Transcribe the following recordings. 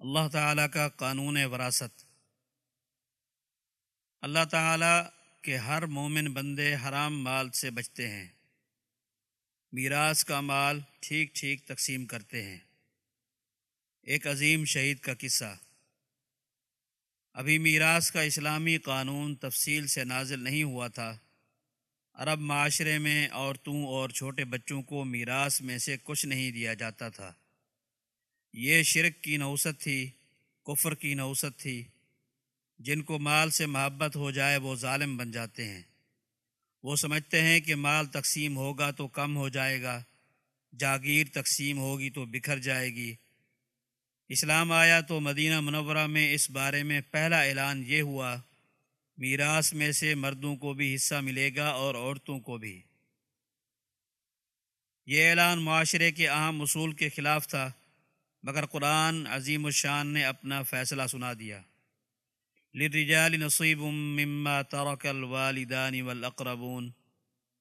اللہ تعالیٰ کا قانون وراثت۔ اللہ تعالیٰ کے ہر مومن بندے حرام مال سے بچتے ہیں۔ میراث کا مال ٹھیک ٹھیک تقسیم کرتے ہیں۔ ایک عظیم شہید کا قصہ۔ ابھی میراث کا اسلامی قانون تفصیل سے نازل نہیں ہوا تھا۔ عرب معاشرے میں عورتوں اور چھوٹے بچوں کو میراث میں سے کچھ نہیں دیا جاتا تھا۔ یہ شرک کی نوسط تھی، کفر کی نوسط تھی۔ جن کو مال سے محبت ہو جائے وہ ظالم بن جاتے ہیں۔ وہ سمجھتے ہیں کہ مال تقسیم ہوگا تو کم ہو جائے گا، جاگیر تقسیم ہوگی تو بکھر جائے گی۔ اسلام آیا تو مدینہ منورہ میں اس بارے میں پہلا اعلان یہ ہوا، میراث میں سے مردوں کو بھی حصہ ملے گا اور عورتوں کو بھی۔ یہ اعلان معاشرے کے اہم اصول کے خلاف تھا۔ مگر قرآن عظیم الشان نے اپنا فیصلہ سنا دیا۔ للرجال نصیب مما ترک الوالدان والاقربون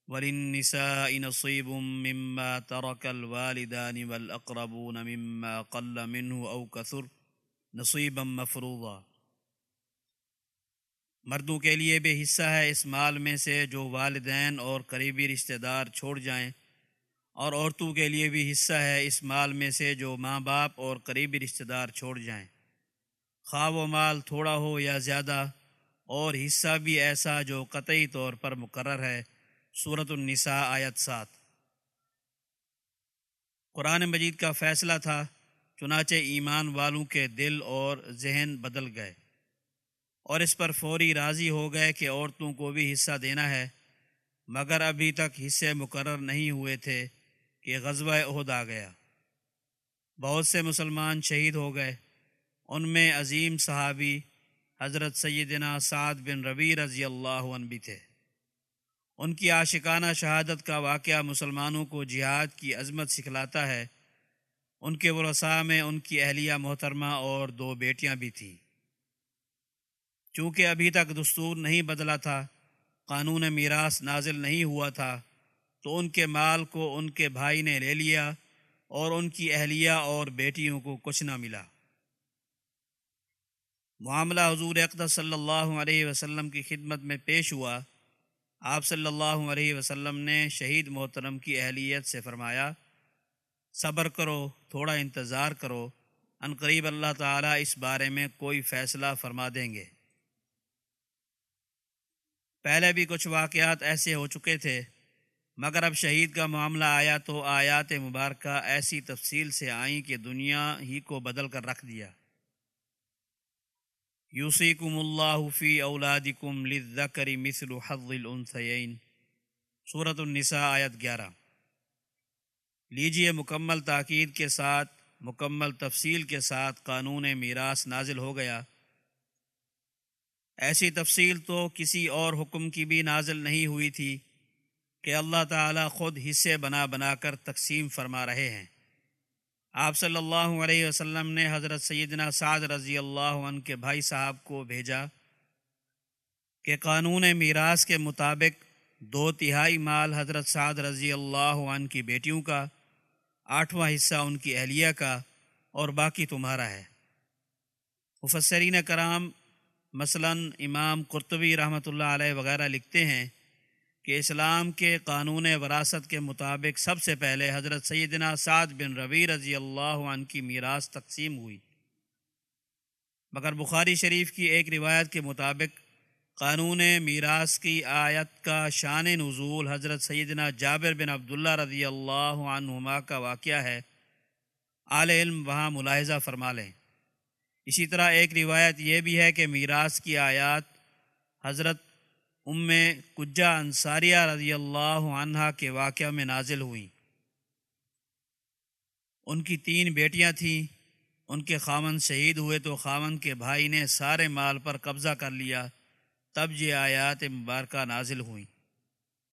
وللنساء نصیب مما ترک الوالدان والاقربون مما قل منه او كثر نصیبا مفروضا۔ مردوں کے لیے بھی حصہ ہے اس مال میں سے جو والدین اور قریبی رشتہ دار چھوڑ جائیں۔ اور عورتوں کے لیے بھی حصہ ہے اس مال میں سے جو ماں باپ اور قریبی رشتہ دار چھوڑ جائیں۔ خواہ و مال تھوڑا ہو یا زیادہ، اور حصہ بھی ایسا جو قطعی طور پر مقرر ہے۔ صورت النساء آیت سات۔ قرآن مجید کا فیصلہ تھا، چنانچہ ایمان والوں کے دل اور ذہن بدل گئے۔ اور اس پر فوری راضی ہو گئے کہ عورتوں کو بھی حصہ دینا ہے، مگر ابھی تک حصے مقرر نہیں ہوئے تھے۔ کہ غزوہ عہد آ گیا۔ بہت سے مسلمان شہید ہو گئے۔ ان میں عظیم صحابی حضرت سیدنا سعد بن ربی رضی اللہ عنہ بھی تھے۔ ان کی عاشقانہ شہادت کا واقعہ مسلمانوں کو جہاد کی عظمت سکھلاتا ہے۔ ان کے ورثاء میں ان کی اہلیہ محترمہ اور دو بیٹیاں بھی تھیں۔ چونکہ ابھی تک دستور نہیں بدلا تھا، قانون میراث نازل نہیں ہوا تھا تو ان کے مال کو ان کے بھائی نے لے لیا اور ان کی اہلیہ اور بیٹیوں کو کچھ نہ ملا۔ معاملہ حضور اقدس صلی اللہ علیہ وسلم کی خدمت میں پیش ہوا۔ آپ صلی اللہ علیہ وسلم نے شہید محترم کی اہلیت سے فرمایا، صبر کرو، تھوڑا انتظار کرو، ان قریب اللہ تعالیٰ اس بارے میں کوئی فیصلہ فرما دیں گے۔ پہلے بھی کچھ واقعات ایسے ہو چکے تھے مگر اب شہید کا معاملہ آیا تو آیات مبارکہ ایسی تفصیل سے آئیں کہ دنیا ہی کو بدل کر رکھ دیا۔ یوسیکم اللہ فی اولادکم للذکر مثل حظ الانثیین۔ صورت النساء آیت گیارہ۔ لیجیے مکمل تاکید کے ساتھ، مکمل تفصیل کے ساتھ قانون میراث نازل ہو گیا۔ ایسی تفصیل تو کسی اور حکم کی بھی نازل نہیں ہوئی تھی۔ کہ اللہ تعالیٰ خود حصے بنا بنا کر تقسیم فرما رہے ہیں۔ آپ صلی اللہ علیہ وسلم نے حضرت سیدنا سعد رضی اللہ عنہ کے بھائی صاحب کو بھیجا کہ قانون میراث کے مطابق دو تہائی مال حضرت سعد رضی اللہ عنہ کی بیٹیوں کا، آٹھواں حصہ ان کی اہلیہ کا اور باقی تمہارا ہے۔ مفسرین کرام مثلا امام قرطبی رحمۃ اللہ علیہ وغیرہ لکھتے ہیں کہ اسلام کے قانون وراثت کے مطابق سب سے پہلے حضرت سیدنا سعد بن ربی رضی اللہ عنہ کی میراث تقسیم ہوئی۔ مگر بخاری شریف کی ایک روایت کے مطابق قانون میراث کی آیت کا شان نزول حضرت سیدنا جابر بن عبداللہ رضی اللہ عنہما کا واقعہ ہے۔ عال علم وہاں ملاحظہ فرما لیں۔ اسی طرح ایک روایت یہ بھی ہے کہ میراث کی آیات حضرت ام کجا انصاریہ رضی اللہ عنہ کے واقعہ میں نازل ہوئیں۔ ان کی تین بیٹیاں تھیں، ان کے خامن شہید ہوئے تو خامن کے بھائی نے سارے مال پر قبضہ کر لیا، تب یہ آیات مبارکہ نازل ہوئیں۔